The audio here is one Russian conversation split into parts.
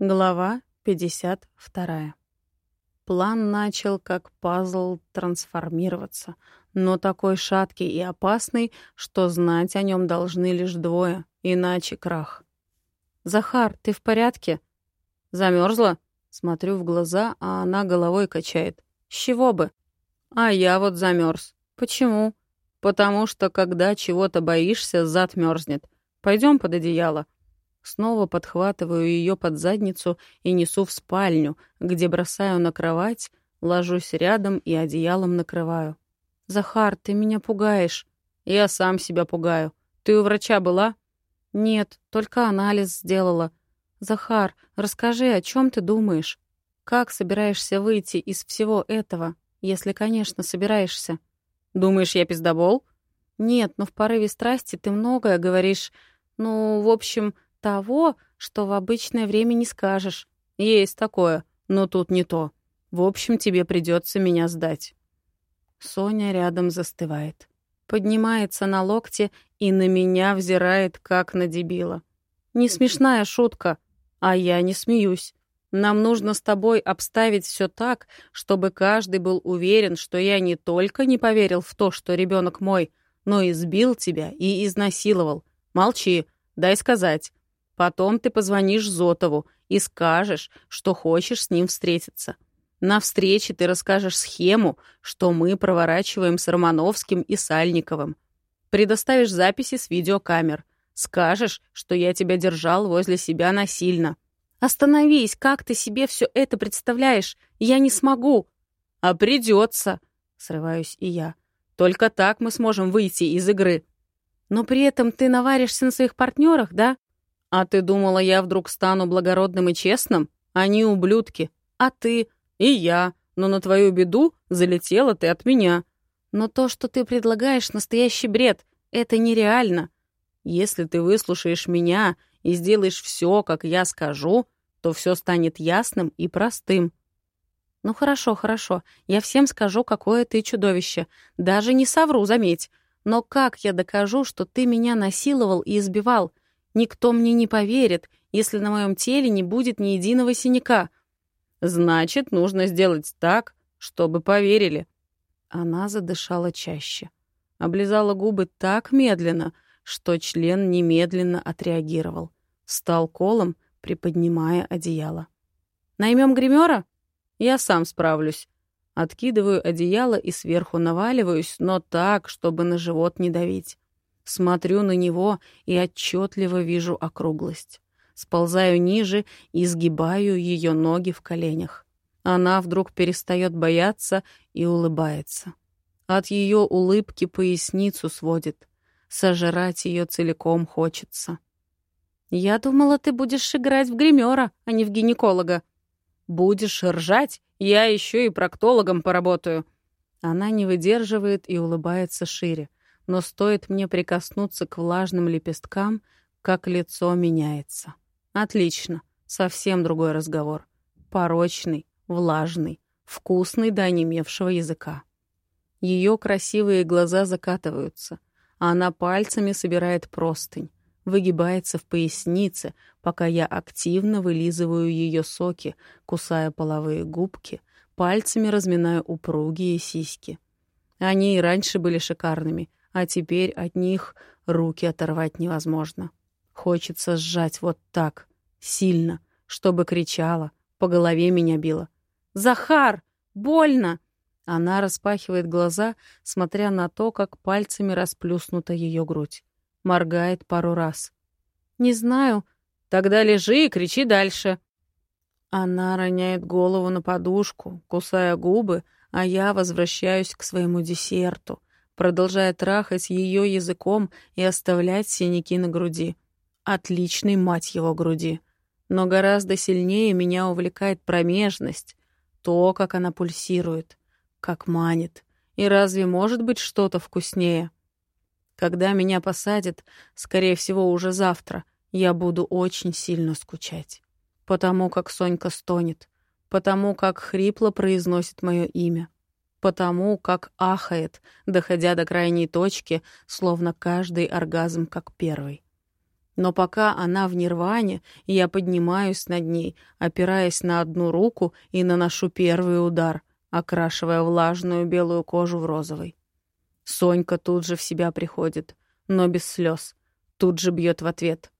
Глава 52. План начал как пазл трансформироваться, но такой шаткий и опасный, что знать о нем должны лишь двое, иначе крах. «Захар, ты в порядке?» Замерзла? Смотрю в глаза, а она головой качает. «С чего бы?» «А я вот замерз. Почему?» «Потому что, когда чего-то боишься, зад мерзнет. Пойдем под одеяло». Снова подхватываю ее под задницу и несу в спальню, где бросаю на кровать, ложусь рядом и одеялом накрываю. «Захар, ты меня пугаешь». «Я сам себя пугаю. Ты у врача была?» «Нет, только анализ сделала». «Захар, расскажи, о чем ты думаешь? Как собираешься выйти из всего этого, если, конечно, собираешься?» «Думаешь, я пиздобол?» «Нет, но в порыве страсти ты многое говоришь. Ну, в общем, того, что в обычное время не скажешь. Есть такое, но тут не то. В общем, тебе придется меня сдать. Соня рядом застывает. Поднимается на локте и на меня взирает, как на дебила. Не смешная шутка, а я не смеюсь. Нам нужно с тобой обставить все так, чтобы каждый был уверен, что я не только не поверил в то, что ребенок мой, но и сбил тебя и изнасиловал. Молчи, дай сказать. Потом ты позвонишь Зотову и скажешь, что хочешь с ним встретиться. На встрече ты расскажешь схему, что мы проворачиваем с Романовским и Сальниковым. Предоставишь записи с видеокамер. Скажешь, что я тебя держал возле себя насильно. Остановись, как ты себе все это представляешь? Я не смогу. А придется, срываюсь и я. Только так мы сможем выйти из игры. Но при этом ты наваришься на своих партнерах, да? «А ты думала, я вдруг стану благородным и честным? Они ублюдки. А ты? И я. Но на твою беду залетела ты от меня. Но то, что ты предлагаешь, настоящий бред. Это нереально. Если ты выслушаешь меня и сделаешь все, как я скажу, то все станет ясным и простым. Ну хорошо, хорошо. Я всем скажу, какое ты чудовище. Даже не совру, заметь. Но как я докажу, что ты меня насиловал и избивал? Никто мне не поверит, если на моем теле не будет ни единого синяка. Значит, нужно сделать так, чтобы поверили. Она задышала чаще. Облизала губы так медленно, что член немедленно отреагировал. Стал колом, приподнимая одеяло. «Наймем гримера? Я сам справлюсь». Откидываю одеяло и сверху наваливаюсь, но так, чтобы на живот не давить. Смотрю на него и отчетливо вижу округлость. Сползаю ниже и сгибаю ее ноги в коленях. Она вдруг перестает бояться и улыбается. От ее улыбки поясницу сводит. Сожрать ее целиком хочется. «Я думала, ты будешь играть в гримера, а не в гинеколога». «Будешь ржать, я еще и проктологом поработаю». Она не выдерживает и улыбается шире но стоит мне прикоснуться к влажным лепесткам, как лицо меняется. Отлично, совсем другой разговор. Порочный, влажный, вкусный до онемевшего языка. Ее красивые глаза закатываются, а она пальцами собирает простынь, выгибается в пояснице, пока я активно вылизываю ее соки, кусая половые губки, пальцами разминаю упругие сиськи. Они и раньше были шикарными, а теперь от них руки оторвать невозможно. Хочется сжать вот так, сильно, чтобы кричала, по голове меня била. «Захар! Больно!» Она распахивает глаза, смотря на то, как пальцами расплюснута ее грудь. Моргает пару раз. «Не знаю. Тогда лежи и кричи дальше». Она роняет голову на подушку, кусая губы, а я возвращаюсь к своему десерту — продолжая трахать ее языком и оставлять синяки на груди. Отличный мать его груди. Но гораздо сильнее меня увлекает промежность, то, как она пульсирует, как манит. И разве может быть что-то вкуснее? Когда меня посадят, скорее всего, уже завтра, я буду очень сильно скучать. Потому как Сонька стонет, потому как хрипло произносит мое имя потому как ахает, доходя до крайней точки, словно каждый оргазм как первый. Но пока она в нирване, я поднимаюсь над ней, опираясь на одну руку и наношу первый удар, окрашивая влажную белую кожу в розовый. Сонька тут же в себя приходит, но без слез. Тут же бьет в ответ.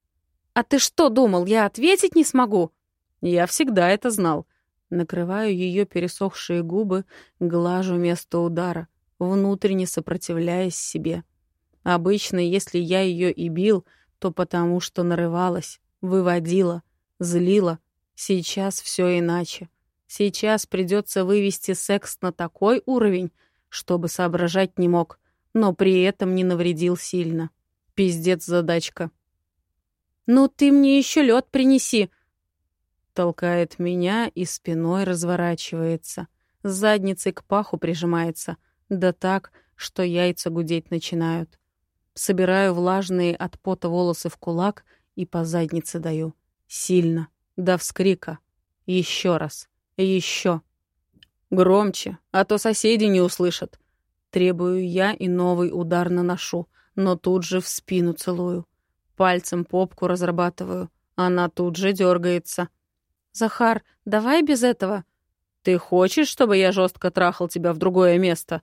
«А ты что думал, я ответить не смогу?» «Я всегда это знал». Накрываю ее пересохшие губы, глажу место удара, внутренне сопротивляясь себе. Обычно, если я ее и бил — то потому, что нарывалась, выводила, злила. Сейчас все иначе. Сейчас придется вывести секс на такой уровень, чтобы соображать не мог, но при этом не навредил сильно. Пиздец задачка. «Ну ты мне еще лед принеси!» Толкает меня и спиной разворачивается. С задницей к паху прижимается. Да так, что яйца гудеть начинают. Собираю влажные от пота волосы в кулак и по заднице даю. Сильно, до вскрика. Еще раз. Еще. Громче, а то соседи не услышат. Требую я и новый удар наношу, но тут же в спину целую. Пальцем попку разрабатываю. Она тут же дергается. «Захар, давай без этого». «Ты хочешь, чтобы я жестко трахал тебя в другое место?»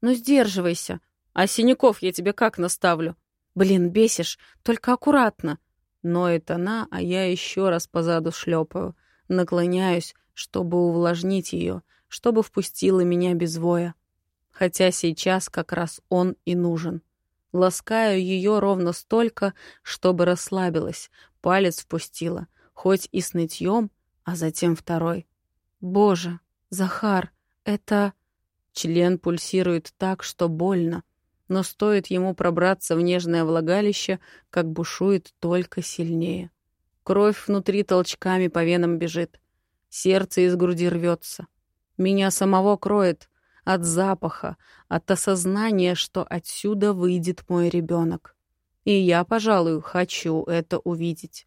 «Ну, сдерживайся. А синяков я тебе как наставлю? Блин, бесишь, только аккуратно. Ноет она, а я еще раз позаду шлепаю. Наклоняюсь, чтобы увлажнить ее, чтобы впустила меня без воя. Хотя сейчас как раз он и нужен. Ласкаю ее ровно столько, чтобы расслабилась, палец впустила, хоть и с нытьем, а затем второй. Боже, Захар, это... Член пульсирует так, что больно но стоит ему пробраться в нежное влагалище, как бушует только сильнее. Кровь внутри толчками по венам бежит. Сердце из груди рвется. Меня самого кроет от запаха, от осознания, что отсюда выйдет мой ребенок. И я, пожалуй, хочу это увидеть.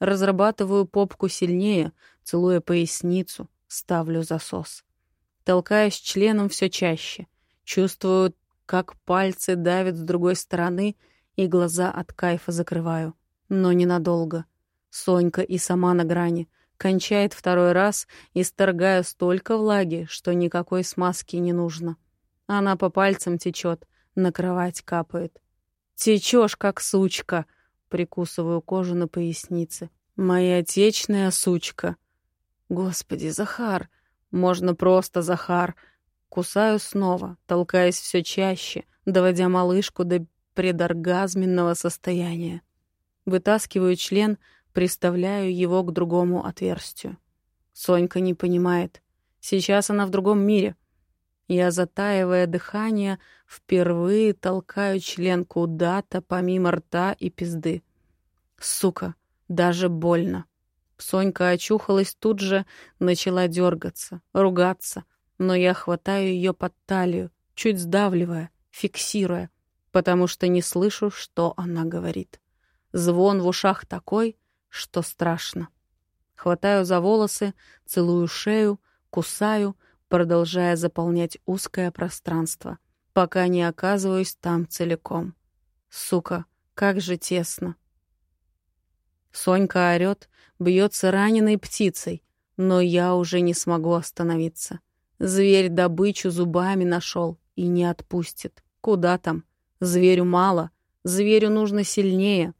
Разрабатываю попку сильнее, целуя поясницу, ставлю засос. Толкаюсь членом все чаще. Чувствую как пальцы давят с другой стороны, и глаза от кайфа закрываю. Но ненадолго. Сонька и сама на грани. Кончает второй раз, и сторгаю столько влаги, что никакой смазки не нужно. Она по пальцам течет, на кровать капает. Течешь, как сучка!» Прикусываю кожу на пояснице. «Моя отечная сучка!» «Господи, Захар! Можно просто Захар!» Кусаю снова, толкаясь все чаще, доводя малышку до предоргазменного состояния. Вытаскиваю член, приставляю его к другому отверстию. Сонька не понимает. Сейчас она в другом мире. Я, затаивая дыхание, впервые толкаю член куда-то помимо рта и пизды. Сука, даже больно. Сонька очухалась тут же, начала дергаться, ругаться — но я хватаю ее под талию, чуть сдавливая, фиксируя, потому что не слышу, что она говорит. Звон в ушах такой, что страшно. Хватаю за волосы, целую шею, кусаю, продолжая заполнять узкое пространство, пока не оказываюсь там целиком. Сука, как же тесно. Сонька орёт, бьется раненой птицей, но я уже не смогу остановиться. Зверь добычу зубами нашел и не отпустит. Куда там? Зверю мало, зверю нужно сильнее.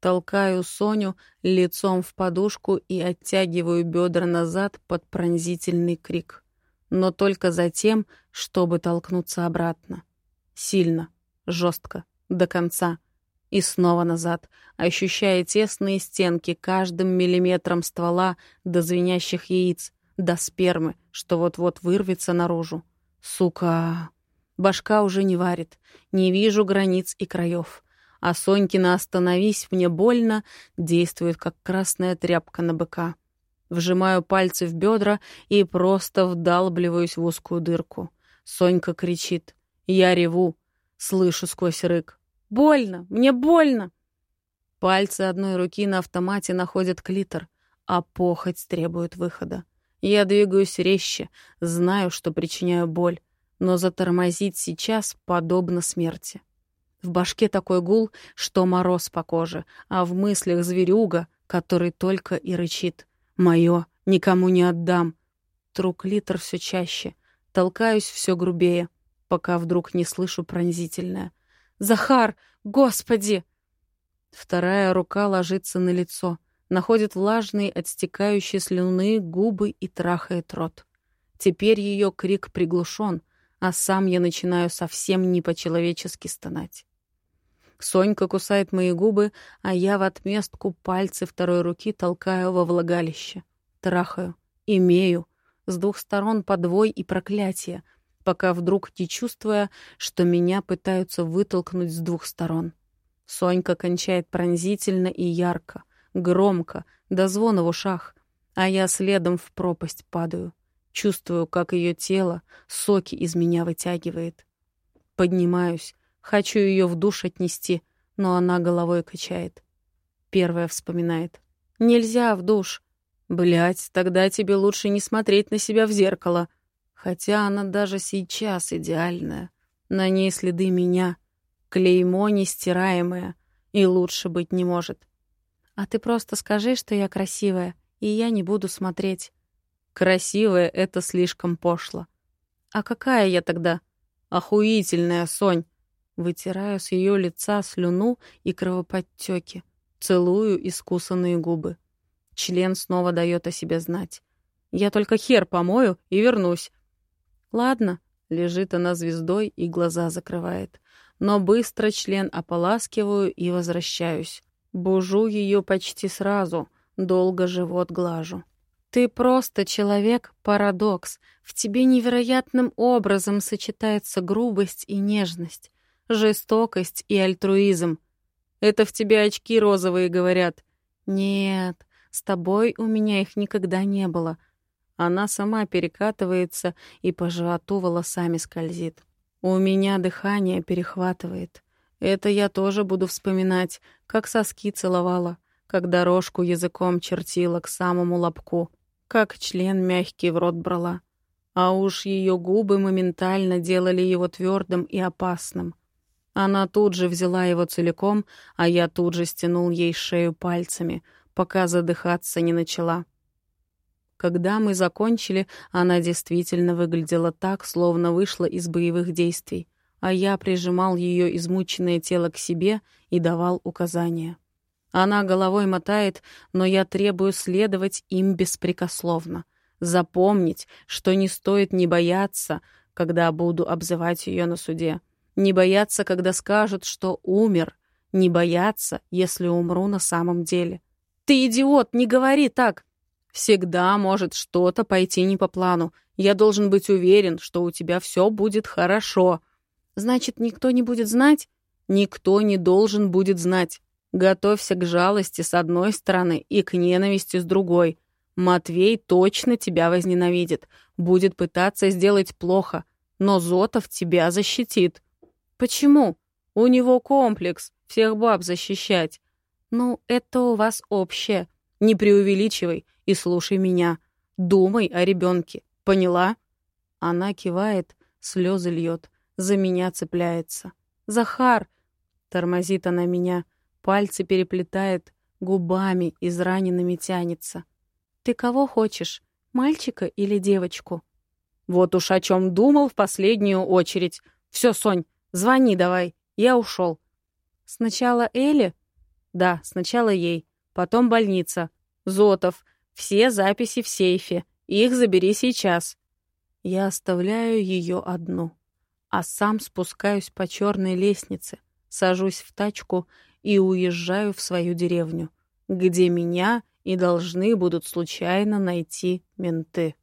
Толкаю Соню лицом в подушку и оттягиваю бедра назад под пронзительный крик. Но только затем, чтобы толкнуться обратно. Сильно, жестко, до конца. И снова назад, ощущая тесные стенки каждым миллиметром ствола до звенящих яиц, до спермы, что вот-вот вырвется наружу. Сука! Башка уже не варит, не вижу границ и краев. А Сонькина «Остановись, мне больно» действует, как красная тряпка на быка. Вжимаю пальцы в бедра и просто вдалбливаюсь в узкую дырку. Сонька кричит. Я реву. Слышу сквозь рык. «Больно! Мне больно!» Пальцы одной руки на автомате находят клитор, а похоть требует выхода. Я двигаюсь резче, знаю, что причиняю боль, но затормозить сейчас подобно смерти. В башке такой гул, что мороз по коже, а в мыслях зверюга, который только и рычит. «Моё, никому не отдам!» Трук литр все чаще. Толкаюсь все грубее, пока вдруг не слышу пронзительное. «Захар! Господи!» Вторая рука ложится на лицо, находит влажные, отстекающие слюны губы и трахает рот. Теперь ее крик приглушен, а сам я начинаю совсем не по-человечески стонать. Сонька кусает мои губы, а я в отместку пальцы второй руки толкаю во влагалище. Трахаю. Имею. С двух сторон подвой и проклятие, пока вдруг не чувствуя, что меня пытаются вытолкнуть с двух сторон. Сонька кончает пронзительно и ярко, громко, до звона в ушах, а я следом в пропасть падаю. Чувствую, как ее тело соки из меня вытягивает. Поднимаюсь, Хочу ее в душ отнести, но она головой качает. Первая вспоминает. «Нельзя в душ». Блять, тогда тебе лучше не смотреть на себя в зеркало. Хотя она даже сейчас идеальная. На ней следы меня. Клеймо нестираемое. И лучше быть не может. А ты просто скажи, что я красивая, и я не буду смотреть. Красивая — это слишком пошло. А какая я тогда? Охуительная, Сонь. Вытираю с ее лица слюну и кровоподтеки. Целую искусанные губы. Член снова дает о себе знать. Я только хер помою и вернусь. Ладно, лежит она звездой и глаза закрывает. Но быстро член ополаскиваю и возвращаюсь. Бужу ее почти сразу, долго живот глажу. Ты просто человек-парадокс. В тебе невероятным образом сочетается грубость и нежность жестокость и альтруизм. Это в тебе очки розовые говорят. Нет, с тобой у меня их никогда не было. Она сама перекатывается и по животу волосами скользит. У меня дыхание перехватывает. Это я тоже буду вспоминать, как соски целовала, как дорожку языком чертила к самому лобку, как член мягкий в рот брала. А уж ее губы моментально делали его твердым и опасным — она тут же взяла его целиком, а я тут же стянул ей шею пальцами, пока задыхаться не начала. Когда мы закончили, она действительно выглядела так, словно вышла из боевых действий, а я прижимал ее измученное тело к себе и давал указания. Она головой мотает, но я требую следовать им беспрекословно. Запомнить, что не стоит не бояться, когда буду обзывать ее на суде. Не бояться, когда скажут, что умер. Не бояться, если умру на самом деле. «Ты идиот, не говори так!» «Всегда может что-то пойти не по плану. Я должен быть уверен, что у тебя все будет хорошо». «Значит, никто не будет знать?» «Никто не должен будет знать. Готовься к жалости с одной стороны и к ненависти с другой. Матвей точно тебя возненавидит, будет пытаться сделать плохо, но Зотов тебя защитит. Почему? У него комплекс всех баб защищать. Ну, это у вас общее. Не преувеличивай и слушай меня. Думай о ребенке. Поняла? Она кивает, слезы льет, за меня цепляется. Захар! Тормозит она меня, пальцы переплетает, губами израненными тянется. Ты кого хочешь, мальчика или девочку? Вот уж о чем думал в последнюю очередь. Все, Сонь, Звони давай. Я ушел. Сначала Элли? Да, сначала ей. Потом больница. Зотов. Все записи в сейфе. Их забери сейчас. Я оставляю ее одну, а сам спускаюсь по черной лестнице, сажусь в тачку и уезжаю в свою деревню, где меня и должны будут случайно найти менты.